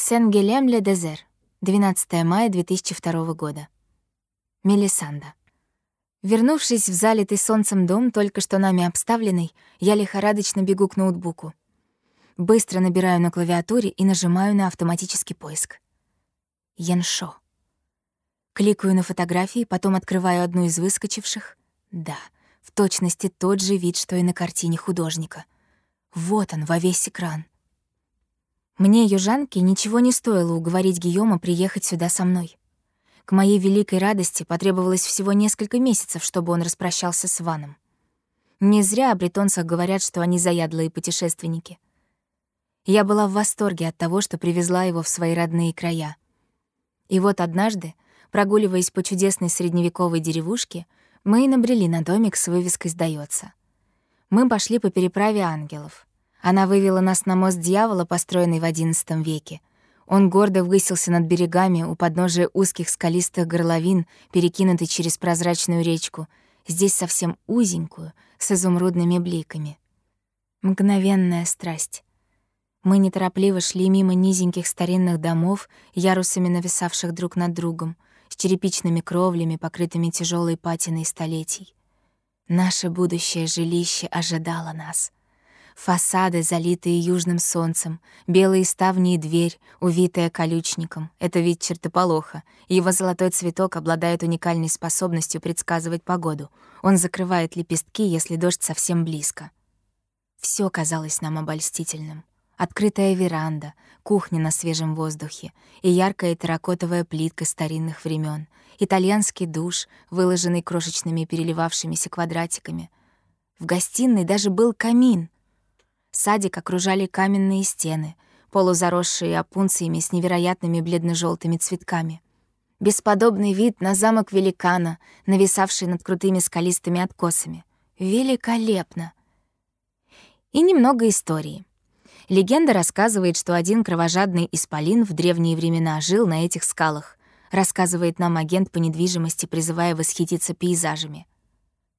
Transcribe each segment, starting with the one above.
Сен-Гелем-Ле-Дезер, 12 мая 2002 года. Мелисанда. Вернувшись в залитый солнцем дом, только что нами обставленный, я лихорадочно бегу к ноутбуку. Быстро набираю на клавиатуре и нажимаю на автоматический поиск. Яншо. Кликаю на фотографии, потом открываю одну из выскочивших. Да, в точности тот же вид, что и на картине художника. Вот он во весь экран. Мне, южанке, ничего не стоило уговорить Гийома приехать сюда со мной. К моей великой радости потребовалось всего несколько месяцев, чтобы он распрощался с Ваном. Не зря о бретонцах говорят, что они заядлые путешественники. Я была в восторге от того, что привезла его в свои родные края. И вот однажды, прогуливаясь по чудесной средневековой деревушке, мы и набрели на домик с вывеской «Сдается». Мы пошли по переправе ангелов. Она вывела нас на мост дьявола, построенный в XI веке. Он гордо высился над берегами у подножия узких скалистых горловин, перекинутый через прозрачную речку, здесь совсем узенькую, с изумрудными бликами. Мгновенная страсть. Мы неторопливо шли мимо низеньких старинных домов, ярусами нависавших друг над другом, с черепичными кровлями, покрытыми тяжелой патиной столетий. Наше будущее жилище ожидало нас — Фасады, залитые южным солнцем, белые ставни и дверь, увитая колючником — это вид чертополоха. Его золотой цветок обладает уникальной способностью предсказывать погоду. Он закрывает лепестки, если дождь совсем близко. Все казалось нам обольстительным. Открытая веранда, кухня на свежем воздухе и яркая терракотовая плитка старинных времен, итальянский душ, выложенный крошечными переливавшимися квадратиками. В гостиной даже был камин — Садик окружали каменные стены, полузаросшие опунциями с невероятными бледно желтыми цветками. Бесподобный вид на замок великана, нависавший над крутыми скалистыми откосами. Великолепно! И немного истории. Легенда рассказывает, что один кровожадный исполин в древние времена жил на этих скалах, рассказывает нам агент по недвижимости, призывая восхититься пейзажами.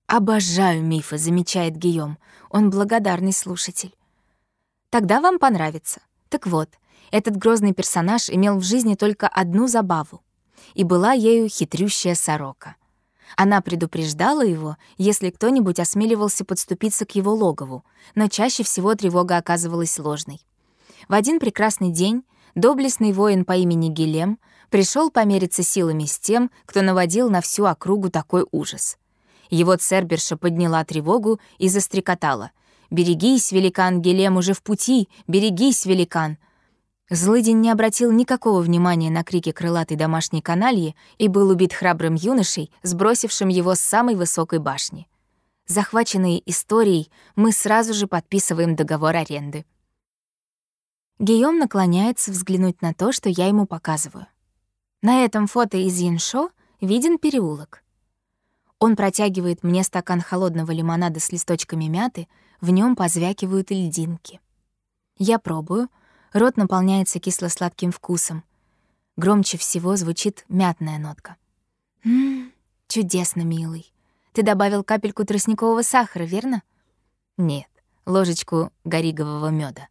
«Обожаю мифы», — замечает Гийом. Он благодарный слушатель. Тогда вам понравится. Так вот, этот грозный персонаж имел в жизни только одну забаву. И была ею хитрющая сорока. Она предупреждала его, если кто-нибудь осмеливался подступиться к его логову, но чаще всего тревога оказывалась ложной. В один прекрасный день доблестный воин по имени Гелем пришел помериться силами с тем, кто наводил на всю округу такой ужас. Его церберша подняла тревогу и застрекотала. «Берегись, великан, Гелем уже в пути! Берегись, великан!» Злыдень не обратил никакого внимания на крики крылатой домашней канальи и был убит храбрым юношей, сбросившим его с самой высокой башни. Захваченные историей, мы сразу же подписываем договор аренды. Гийом наклоняется взглянуть на то, что я ему показываю. На этом фото из Яншо виден переулок. Он протягивает мне стакан холодного лимонада с листочками мяты, в нем позвякивают льдинки. Я пробую, рот наполняется кисло-сладким вкусом. Громче всего звучит мятная нотка. «Ммм, чудесно, милый. Ты добавил капельку тростникового сахара, верно?» «Нет, ложечку горигового меда.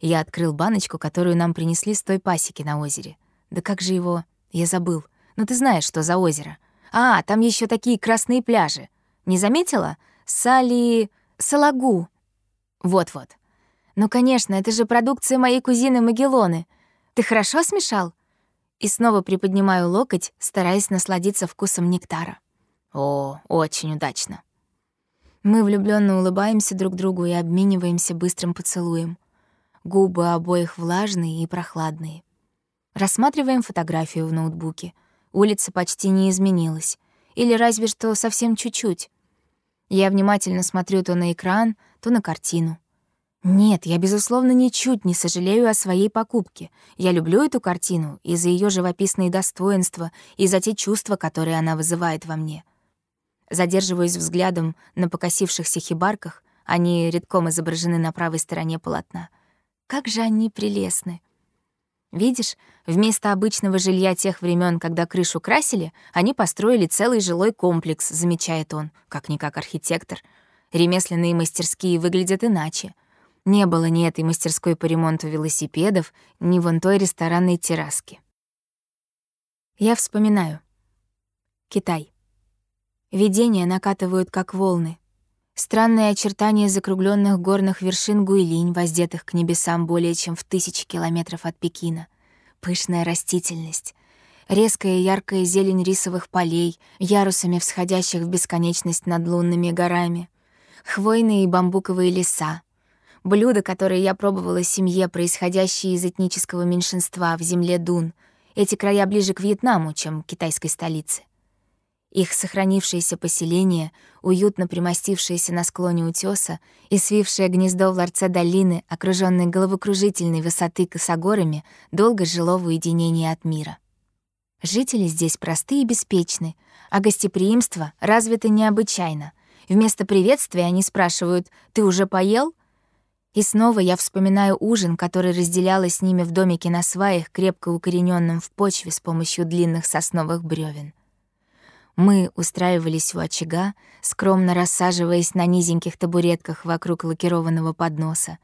Я открыл баночку, которую нам принесли с той пасеки на озере. Да как же его... Я забыл. Ну ты знаешь, что за озеро. А, там еще такие красные пляжи. Не заметила? Сали... Салагу. Вот-вот. Ну, конечно, это же продукция моей кузины Магеллоны. Ты хорошо смешал? И снова приподнимаю локоть, стараясь насладиться вкусом нектара. О, очень удачно. Мы влюбленно улыбаемся друг другу и обмениваемся быстрым поцелуем. Губы обоих влажные и прохладные. Рассматриваем фотографию в ноутбуке. Улица почти не изменилась. Или разве что совсем чуть-чуть. Я внимательно смотрю то на экран, то на картину. Нет, я, безусловно, ничуть не сожалею о своей покупке. Я люблю эту картину и за ее живописные достоинства, и за те чувства, которые она вызывает во мне. Задерживаюсь взглядом на покосившихся хибарках, они редком изображены на правой стороне полотна. Как же они прелестны! Видишь, вместо обычного жилья тех времен, когда крышу красили, они построили целый жилой комплекс, замечает он, как-никак архитектор. Ремесленные мастерские выглядят иначе. Не было ни этой мастерской по ремонту велосипедов, ни вон той ресторанной терраски. Я вспоминаю. Китай. Видения накатывают как волны. Странные очертания закругленных горных вершин Гуйлинь, воздетых к небесам более чем в тысячи километров от Пекина. Пышная растительность. Резкая яркая зелень рисовых полей, ярусами всходящих в бесконечность над лунными горами. Хвойные и бамбуковые леса. Блюда, которые я пробовала семье, происходящие из этнического меньшинства в земле Дун. Эти края ближе к Вьетнаму, чем к китайской столице. Их сохранившееся поселение, уютно примостившееся на склоне утёса и свившее гнездо в ларце долины, окружённой головокружительной высоты косогорами, долго жило в уединении от мира. Жители здесь просты и беспечны, а гостеприимство развито необычайно. Вместо приветствия они спрашивают «Ты уже поел?» И снова я вспоминаю ужин, который разделяла с ними в домике на сваях, крепко укоренённом в почве с помощью длинных сосновых брёвен. Мы устраивались у очага, скромно рассаживаясь на низеньких табуретках вокруг лакированного подноса.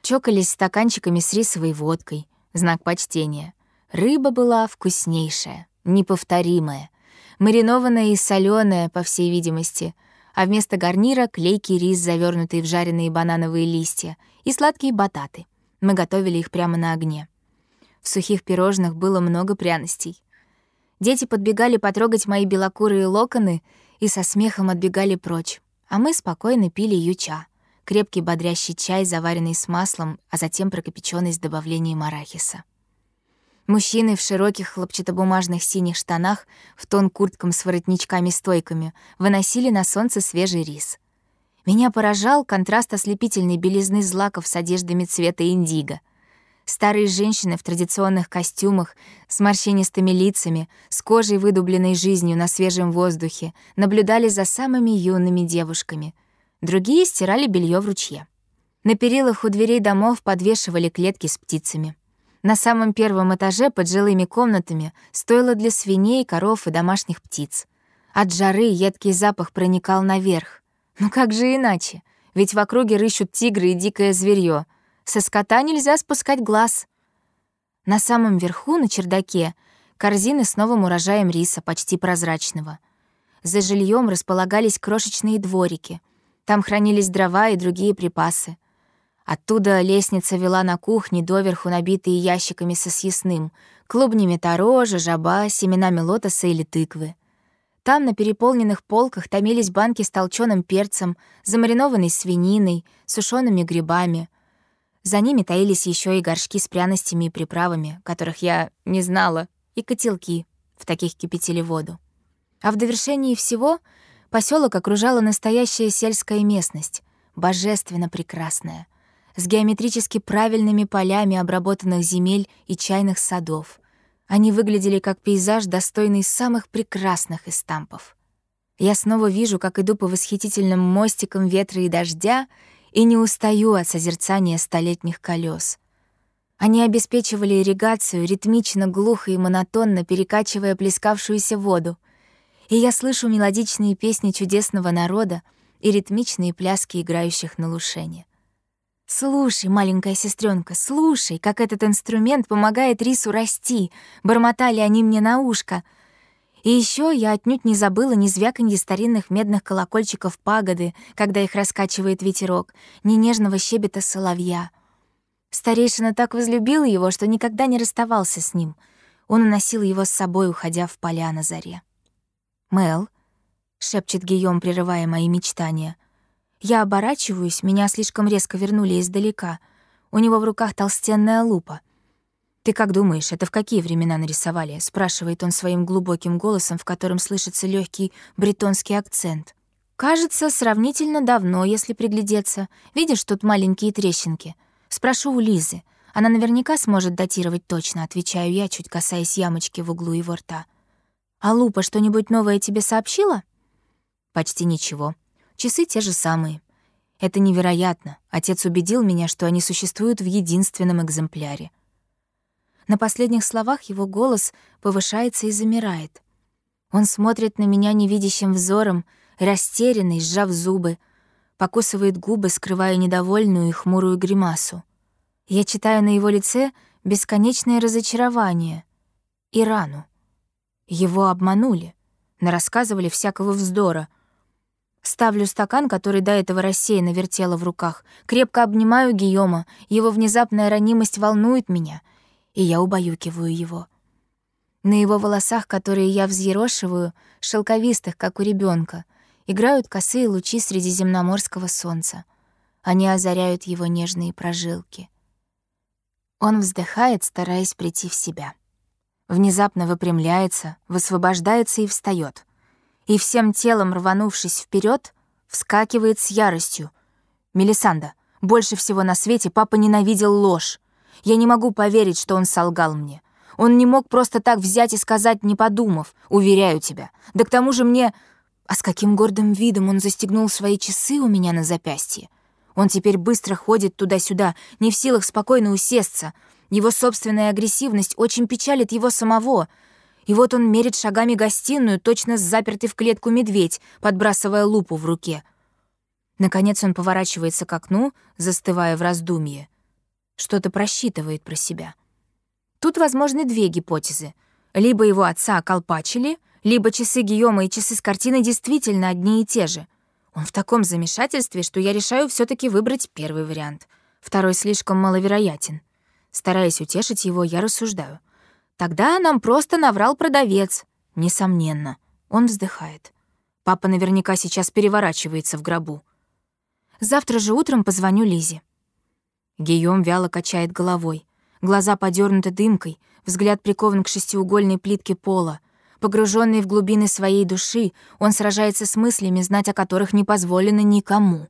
Чокались стаканчиками с рисовой водкой, знак почтения. Рыба была вкуснейшая, неповторимая, маринованная и соленая, по всей видимости, а вместо гарнира — клейкий рис, завернутый в жареные банановые листья, и сладкие бататы. Мы готовили их прямо на огне. В сухих пирожных было много пряностей. Дети подбегали потрогать мои белокурые локоны и со смехом отбегали прочь, а мы спокойно пили юча, крепкий бодрящий чай, заваренный с маслом, а затем прокопеченный с добавлением арахиса. Мужчины в широких хлопчатобумажных синих штанах, в тон курткам с воротничками-стойками, выносили на солнце свежий рис. Меня поражал контраст ослепительной белизны злаков с одеждами цвета индиго — Старые женщины в традиционных костюмах, с морщинистыми лицами, с кожей, выдубленной жизнью на свежем воздухе, наблюдали за самыми юными девушками. Другие стирали белье в ручье. На перилах у дверей домов подвешивали клетки с птицами. На самом первом этаже под жилыми комнатами стоило для свиней, коров и домашних птиц. От жары едкий запах проникал наверх. Ну как же иначе? Ведь в округе рыщут тигры и дикое зверье — со скота нельзя спускать глаз. На самом верху, на чердаке, корзины с новым урожаем риса, почти прозрачного. За жильем располагались крошечные дворики. Там хранились дрова и другие припасы. Оттуда лестница вела на кухне, доверху набитые ящиками со съестным, клубнями таро, жаба, семенами лотоса или тыквы. Там на переполненных полках томились банки с толченым перцем, замаринованной свининой, сушеными грибами, за ними таились еще и горшки с пряностями и приправами, которых я не знала, и котелки, в таких кипятили воду. А в довершении всего поселок окружала настоящая сельская местность, божественно прекрасная, с геометрически правильными полями обработанных земель и чайных садов. Они выглядели как пейзаж, достойный самых прекрасных эстампов. Я снова вижу, как иду по восхитительным мостикам ветра и дождя и не устаю от созерцания столетних колес. Они обеспечивали ирригацию, ритмично, глухо и монотонно перекачивая плескавшуюся воду. И я слышу мелодичные песни чудесного народа и ритмичные пляски играющих на лушене. «Слушай, маленькая сестренка, слушай, как этот инструмент помогает рису расти», — бормотали они мне на ушко — и еще я отнюдь не забыла ни звяканье старинных медных колокольчиков пагоды, когда их раскачивает ветерок, ни нежного щебета соловья. Старейшина так возлюбил его, что никогда не расставался с ним. Он уносил его с собой, уходя в поля на заре. «Мэл», — шепчет Гийом, прерывая мои мечтания. Я оборачиваюсь, меня слишком резко вернули издалека. У него в руках толстенная лупа — «Ты как думаешь, это в какие времена нарисовали?» — спрашивает он своим глубоким голосом, в котором слышится легкий бретонский акцент. «Кажется, сравнительно давно, если приглядеться. Видишь, тут маленькие трещинки. Спрошу у Лизы. Она наверняка сможет датировать точно», — отвечаю я, чуть касаясь ямочки в углу его рта. «А Лупа что-нибудь новое тебе сообщила?» «Почти ничего. Часы те же самые. Это невероятно. Отец убедил меня, что они существуют в единственном экземпляре. На последних словах его голос повышается и замирает. Он смотрит на меня невидящим взором, растерянный, сжав зубы. покусывает губы, скрывая недовольную и хмурую гримасу. Я читаю на его лице бесконечное разочарование и рану. Его обманули, нарассказывали всякого вздора. Ставлю стакан, который до этого рассеянно вертела в руках, крепко обнимаю Гийома, его внезапная ранимость волнует меня, и я убаюкиваю его. На его волосах, которые я взъерошиваю, шелковистых, как у ребенка, играют косые лучи средиземноморского солнца. Они озаряют его нежные прожилки. Он вздыхает, стараясь прийти в себя. Внезапно выпрямляется, высвобождается и встает. И всем телом, рванувшись вперед, вскакивает с яростью. «Мелисанда, больше всего на свете папа ненавидел ложь. Я не могу поверить, что он солгал мне. Он не мог просто так взять и сказать, не подумав, уверяю тебя. Да к тому же мне... А с каким гордым видом он застегнул свои часы у меня на запястье. Он теперь быстро ходит туда-сюда, не в силах спокойно усесться. Его собственная агрессивность очень печалит его самого. И вот он мерит шагами гостиную, точно запертый в клетку медведь, подбрасывая лупу в руке. Наконец он поворачивается к окну, застывая в раздумье. Что-то просчитывает про себя. Тут возможны две гипотезы. Либо его отца околпачили, либо часы Гийома и часы с картины действительно одни и те же. Он в таком замешательстве, что я решаю все таки выбрать первый вариант. Второй слишком маловероятен. Стараясь утешить его, я рассуждаю. Тогда нам просто наврал продавец. Несомненно. Он вздыхает. Папа наверняка сейчас переворачивается в гробу. Завтра же утром позвоню Лизе. Гийом вяло качает головой. Глаза подернуты дымкой, взгляд прикован к шестиугольной плитке пола — Погруженный в глубины своей души, он сражается с мыслями, знать о которых не позволено никому.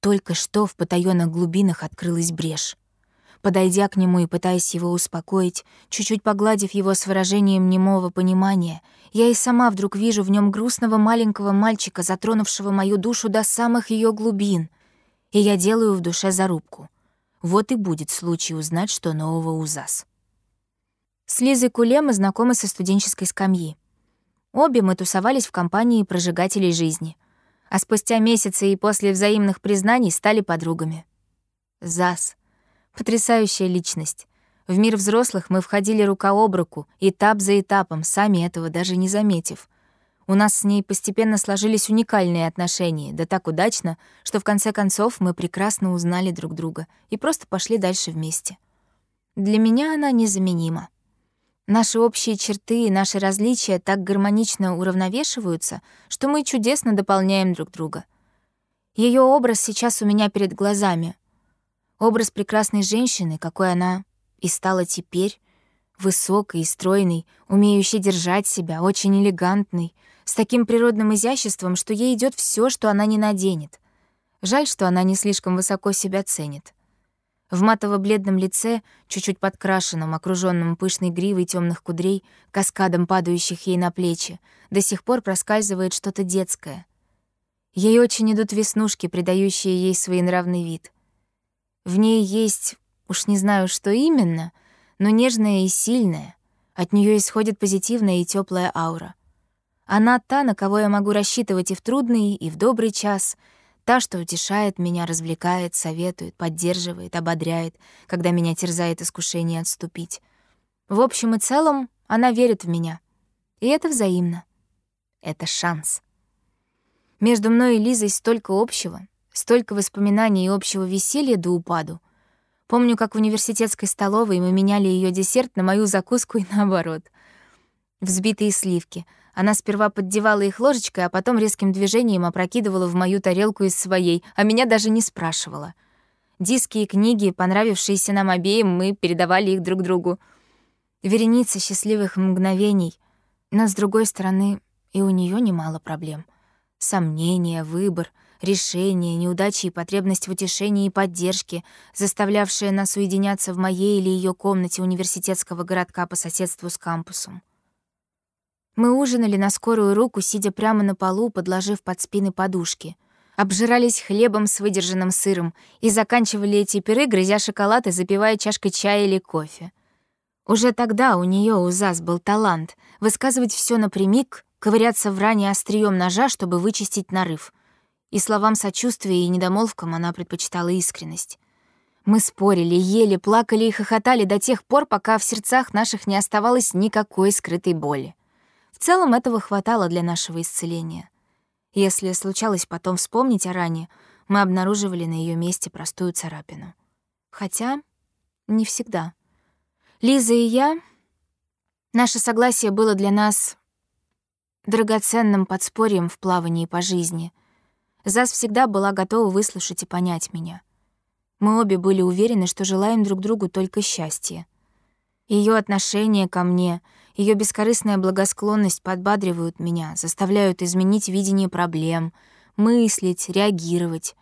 Только что в потаённых глубинах открылась брешь. Подойдя к нему и пытаясь его успокоить, чуть-чуть погладив его с выражением немого понимания, я и сама вдруг вижу в нем грустного маленького мальчика, затронувшего мою душу до самых ее глубин. И я делаю в душе зарубку. Вот и будет случай узнать, что нового у ЗАС. С Лизой Куле мы знакомы со студенческой скамьи. Обе мы тусовались в компании прожигателей жизни. А спустя месяцы и после взаимных признаний стали подругами. ЗАС. Потрясающая личность. В мир взрослых мы входили рука об руку, этап за этапом, сами этого даже не заметив. У нас с ней постепенно сложились уникальные отношения, да так удачно, что в конце концов мы прекрасно узнали друг друга и просто пошли дальше вместе. Для меня она незаменима. Наши общие черты и наши различия так гармонично уравновешиваются, что мы чудесно дополняем друг друга. Ее образ сейчас у меня перед глазами. Образ прекрасной женщины, какой она и стала теперь, высокой и стройной, умеющей держать себя, очень элегантной, с таким природным изяществом, что ей идет все, что она не наденет. Жаль, что она не слишком высоко себя ценит. В матово-бледном лице, чуть-чуть подкрашенном, окруженном пышной гривой темных кудрей, каскадом падающих ей на плечи, до сих пор проскальзывает что-то детское. Ей очень идут веснушки, придающие ей своенравный вид. В ней есть, уж не знаю, что именно, но нежное и сильное. От нее исходит позитивная и теплая аура. Она та, на кого я могу рассчитывать и в трудный, и в добрый час — Та, что утешает меня, развлекает, советует, поддерживает, ободряет, когда меня терзает искушение отступить. В общем и целом, она верит в меня. И это взаимно. Это шанс. Между мной и Лизой столько общего, столько воспоминаний и общего веселья до упаду. Помню, как в университетской столовой мы меняли ее десерт на мою закуску и наоборот. Взбитые сливки — она сперва поддевала их ложечкой, а потом резким движением опрокидывала в мою тарелку из своей, а меня даже не спрашивала. Диски и книги, понравившиеся нам обеим, мы передавали их друг другу. Вереница счастливых мгновений. Но, с другой стороны, и у нее немало проблем. Сомнения, выбор, решения, неудачи и потребность в утешении и поддержке, заставлявшие нас уединяться в моей или ее комнате университетского городка по соседству с кампусом. Мы ужинали на скорую руку, сидя прямо на полу, подложив под спины подушки. Обжирались хлебом с выдержанным сыром и заканчивали эти пиры, грызя шоколад и запивая чашкой чая или кофе. Уже тогда у нее у Зас был талант высказывать все напрямик, ковыряться в ране острием ножа, чтобы вычистить нарыв. И словам сочувствия и недомолвкам она предпочитала искренность. Мы спорили, ели, плакали и хохотали до тех пор, пока в сердцах наших не оставалось никакой скрытой боли. В целом этого хватало для нашего исцеления. Если случалось потом вспомнить о ране, мы обнаруживали на ее месте простую царапину. Хотя не всегда. Лиза и я... Наше согласие было для нас драгоценным подспорьем в плавании по жизни. Зас всегда была готова выслушать и понять меня. Мы обе были уверены, что желаем друг другу только счастья. Ее отношение ко мне, ее бескорыстная благосклонность подбадривают меня, заставляют изменить видение проблем, мыслить, реагировать.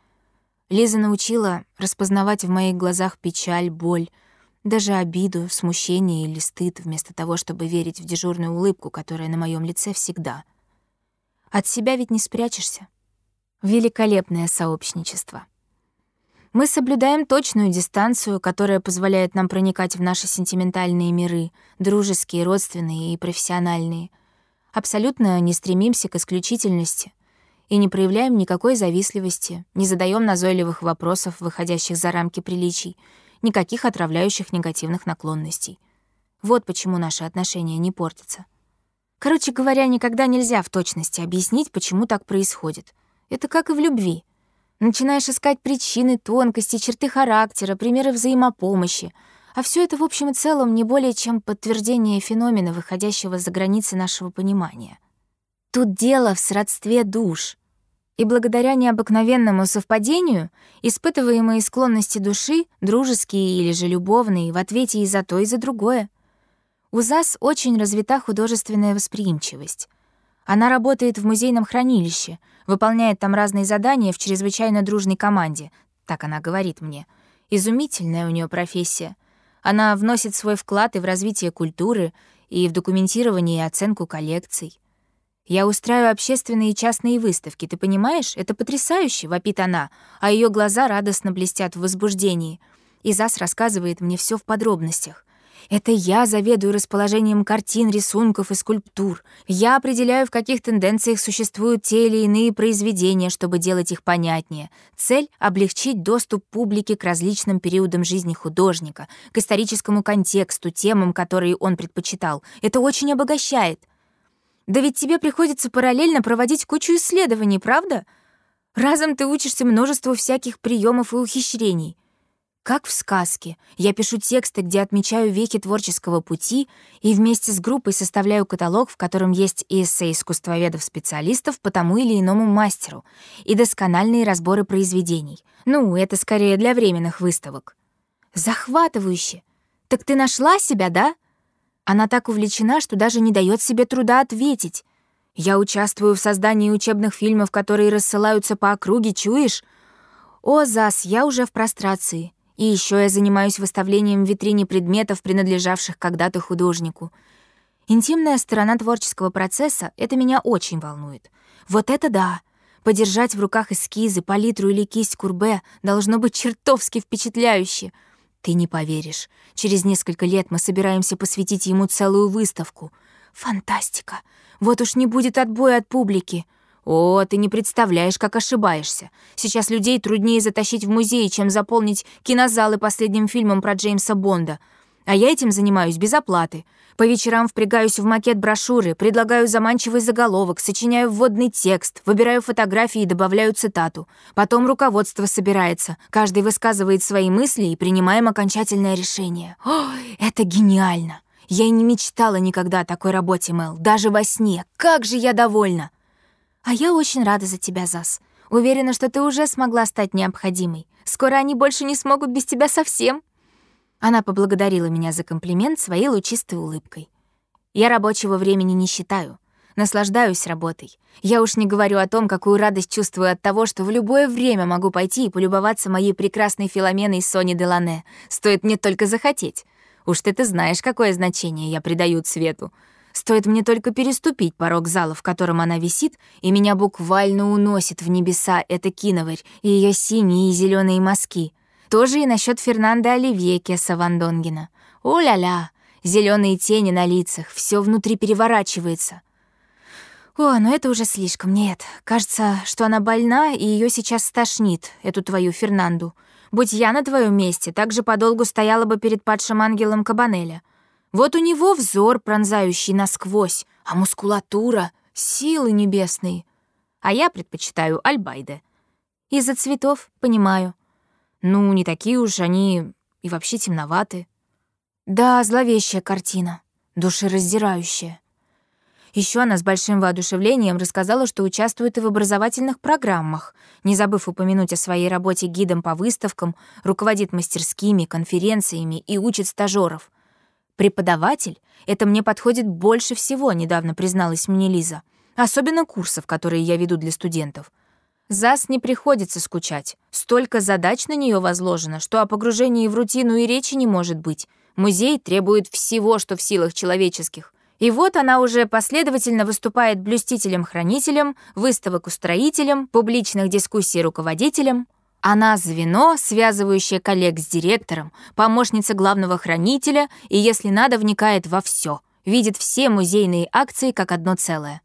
Лиза научила распознавать в моих глазах печаль, боль, даже обиду, смущение или стыд, вместо того, чтобы верить в дежурную улыбку, которая на моем лице всегда. От себя ведь не спрячешься. Великолепное сообщничество. Мы соблюдаем точную дистанцию, которая позволяет нам проникать в наши сентиментальные миры, дружеские, родственные и профессиональные. Абсолютно не стремимся к исключительности и не проявляем никакой завистливости, не задаем назойливых вопросов, выходящих за рамки приличий, никаких отравляющих негативных наклонностей. Вот почему наши отношения не портятся. Короче говоря, никогда нельзя в точности объяснить, почему так происходит. Это как и в любви. Начинаешь искать причины, тонкости, черты характера, примеры взаимопомощи. А все это в общем и целом не более чем подтверждение феномена, выходящего за границы нашего понимания. Тут дело в сродстве душ — и благодаря необыкновенному совпадению испытываемые склонности души, дружеские или же любовные, в ответе и за то, и за другое. У ЗАС очень развита художественная восприимчивость. Она работает в музейном хранилище, выполняет там разные задания в чрезвычайно дружной команде, так она говорит мне. Изумительная у нее профессия. Она вносит свой вклад и в развитие культуры, и в документирование и оценку коллекций. Я устраиваю общественные и частные выставки, ты понимаешь? Это потрясающе, вопит она, а ее глаза радостно блестят в возбуждении. Изас рассказывает мне все в подробностях. Это я заведую расположением картин, рисунков и скульптур. Я определяю, в каких тенденциях существуют те или иные произведения, чтобы делать их понятнее. Цель — облегчить доступ публики к различным периодам жизни художника, к историческому контексту, темам, которые он предпочитал. Это очень обогащает. Да ведь тебе приходится параллельно проводить кучу исследований, правда? Разом ты учишься множеству всяких приемов и ухищрений. Как в сказке, я пишу тексты, где отмечаю вехи творческого пути и вместе с группой составляю каталог, в котором есть и эссе искусствоведов-специалистов по тому или иному мастеру, и доскональные разборы произведений. Ну, это скорее для временных выставок. Захватывающе! Так ты нашла себя, да? Она так увлечена, что даже не дает себе труда ответить. Я участвую в создании учебных фильмов, которые рассылаются по округе, чуешь? О, Зас, я уже в прострации. И еще я занимаюсь выставлением в витрине предметов, принадлежавших когда-то художнику. Интимная сторона творческого процесса — это меня очень волнует. Вот это да! Подержать в руках эскизы, палитру или кисть курбе должно быть чертовски впечатляюще — ты не поверишь. Через несколько лет мы собираемся посвятить ему целую выставку. Фантастика! Вот уж не будет отбоя от публики. О, ты не представляешь, как ошибаешься. Сейчас людей труднее затащить в музей, чем заполнить кинозалы последним фильмом про Джеймса Бонда. А я этим занимаюсь без оплаты. По вечерам впрягаюсь в макет брошюры, предлагаю заманчивый заголовок, сочиняю вводный текст, выбираю фотографии и добавляю цитату. Потом руководство собирается, каждый высказывает свои мысли и принимаем окончательное решение. О, это гениально! Я и не мечтала никогда о такой работе, Мэл, даже во сне. Как же я довольна! А я очень рада за тебя, Зас. Уверена, что ты уже смогла стать необходимой. Скоро они больше не смогут без тебя совсем. Она поблагодарила меня за комплимент своей лучистой улыбкой. Я рабочего времени не считаю. Наслаждаюсь работой. Я уж не говорю о том, какую радость чувствую от того, что в любое время могу пойти и полюбоваться моей прекрасной Филоменой Сони Делане. Стоит мне только захотеть. Уж ты-то знаешь, какое значение я придаю цвету. Стоит мне только переступить порог зала, в котором она висит, и меня буквально уносит в небеса эта киноварь и ее синие и зеленые мазки. Тоже и насчет Фернанда Оливье Кеса Вандонгена. О-ля-ля, зеленые тени на лицах, все внутри переворачивается. О, но это уже слишком, нет. Кажется, что она больна, и ее сейчас стошнит, эту твою Фернанду. Будь я на твоем месте, так же подолгу стояла бы перед падшим ангелом Кабанеля. Вот у него взор, пронзающий насквозь, а мускулатура — силы небесные. А я предпочитаю Альбайде. Из-за цветов, понимаю. Ну, не такие уж они и вообще темноваты. Да, зловещая картина, душераздирающая. Еще она с большим воодушевлением рассказала, что участвует и в образовательных программах, не забыв упомянуть о своей работе гидом по выставкам, руководит мастерскими, конференциями и учит стажеров. «Преподаватель — это мне подходит больше всего», — недавно призналась мне Лиза. «Особенно курсов, которые я веду для студентов. ЗАС не приходится скучать. Столько задач на нее возложено, что о погружении в рутину и речи не может быть. Музей требует всего, что в силах человеческих. И вот она уже последовательно выступает блюстителем-хранителем, выставок-устроителем, публичных дискуссий руководителем. Она звено, связывающее коллег с директором, помощница главного хранителя и, если надо, вникает во все, видит все музейные акции как одно целое.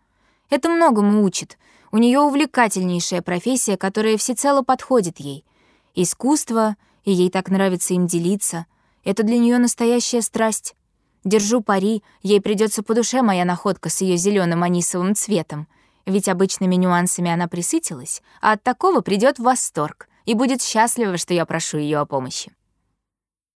Это многому учит, у нее увлекательнейшая профессия, которая всецело подходит ей. Искусство, и ей так нравится им делиться. Это для нее настоящая страсть. Держу пари, ей придется по душе моя находка с ее зеленым анисовым цветом. Ведь обычными нюансами она присытилась, а от такого придет восторг и будет счастлива, что я прошу ее о помощи.